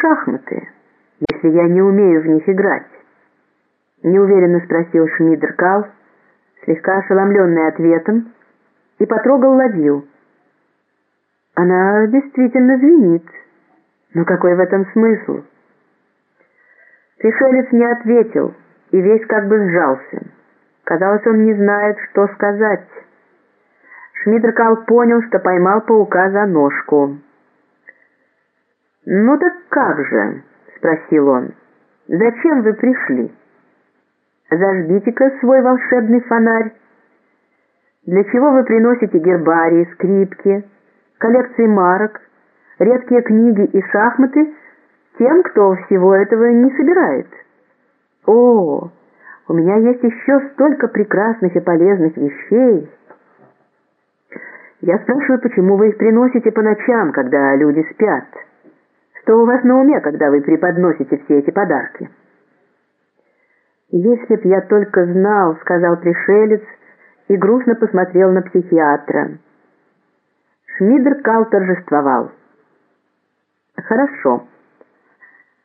шахматы, если я не умею в них играть?» Неуверенно спросил Шмидеркал, слегка ошеломленный ответом, и потрогал ладью. Она действительно звенит. Но какой в этом смысл? Пришелец не ответил и весь как бы сжался. Казалось, он не знает, что сказать. Шмидеркал понял, что поймал паука за ножку. «Ну так как же?» — спросил он. «Зачем вы пришли? Зажгите-ка свой волшебный фонарь. Для чего вы приносите гербарии, скрипки, коллекции марок, редкие книги и шахматы тем, кто всего этого не собирает? О, у меня есть еще столько прекрасных и полезных вещей. Я спрашиваю, почему вы их приносите по ночам, когда люди спят? Что у вас на уме, когда вы преподносите все эти подарки? «Если б я только знал», — сказал пришелец и грустно посмотрел на психиатра. Шмидеркал торжествовал. «Хорошо.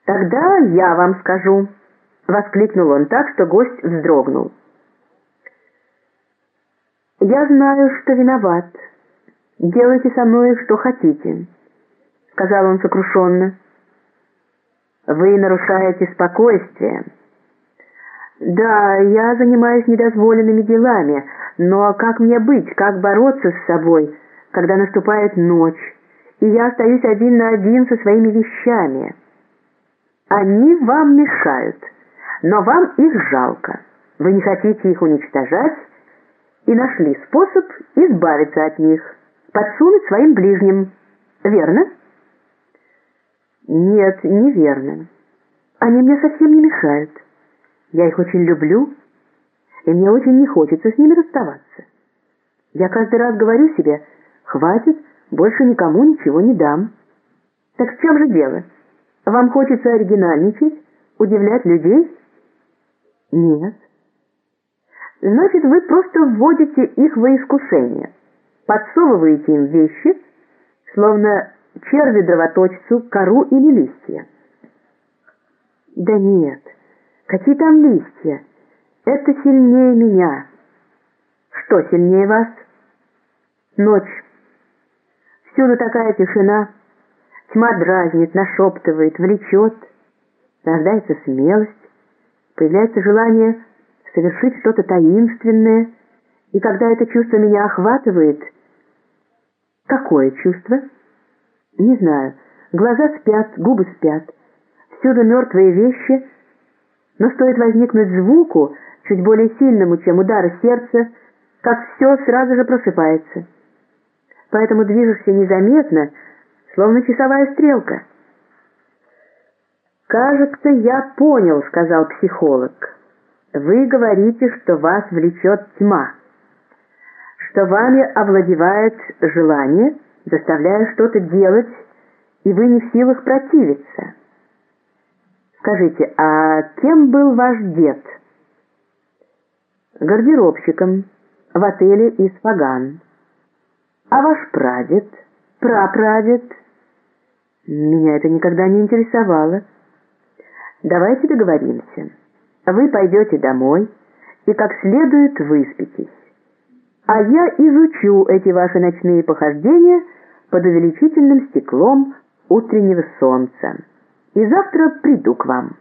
Тогда я вам скажу», — воскликнул он так, что гость вздрогнул. «Я знаю, что виноват. Делайте со мной, что хотите», — сказал он сокрушенно. «Вы нарушаете спокойствие». «Да, я занимаюсь недозволенными делами, но как мне быть, как бороться с собой, когда наступает ночь, и я остаюсь один на один со своими вещами? Они вам мешают, но вам их жалко. Вы не хотите их уничтожать и нашли способ избавиться от них, подсунуть своим ближним. Верно?» «Нет, неверно. Они мне совсем не мешают». Я их очень люблю, и мне очень не хочется с ними расставаться. Я каждый раз говорю себе, хватит, больше никому ничего не дам. Так в чем же дело? Вам хочется оригинальничать, удивлять людей? Нет. Значит, вы просто вводите их во искушение, подсовываете им вещи, словно черви-дровоточцу кору или листья. Да нет. Какие там листья? Это сильнее меня. Что сильнее вас? Ночь. Всюду такая тишина. Тьма дразнит, нашептывает, влечет. Рождается смелость. Появляется желание совершить что-то таинственное. И когда это чувство меня охватывает... Какое чувство? Не знаю. Глаза спят, губы спят. Всюду мертвые вещи — но стоит возникнуть звуку, чуть более сильному, чем удары сердца, как все сразу же просыпается. Поэтому движешься незаметно, словно часовая стрелка. «Кажется, я понял», — сказал психолог. «Вы говорите, что вас влечет тьма, что вами овладевает желание, заставляя что-то делать, и вы не в силах противиться». Скажите, а кем был ваш дед? Гардеробщиком в отеле Исфаган. А ваш прадед, прапрадед? Меня это никогда не интересовало. Давайте договоримся. Вы пойдете домой и как следует выспитесь. А я изучу эти ваши ночные похождения под увеличительным стеклом утреннего солнца и завтра приду к вам».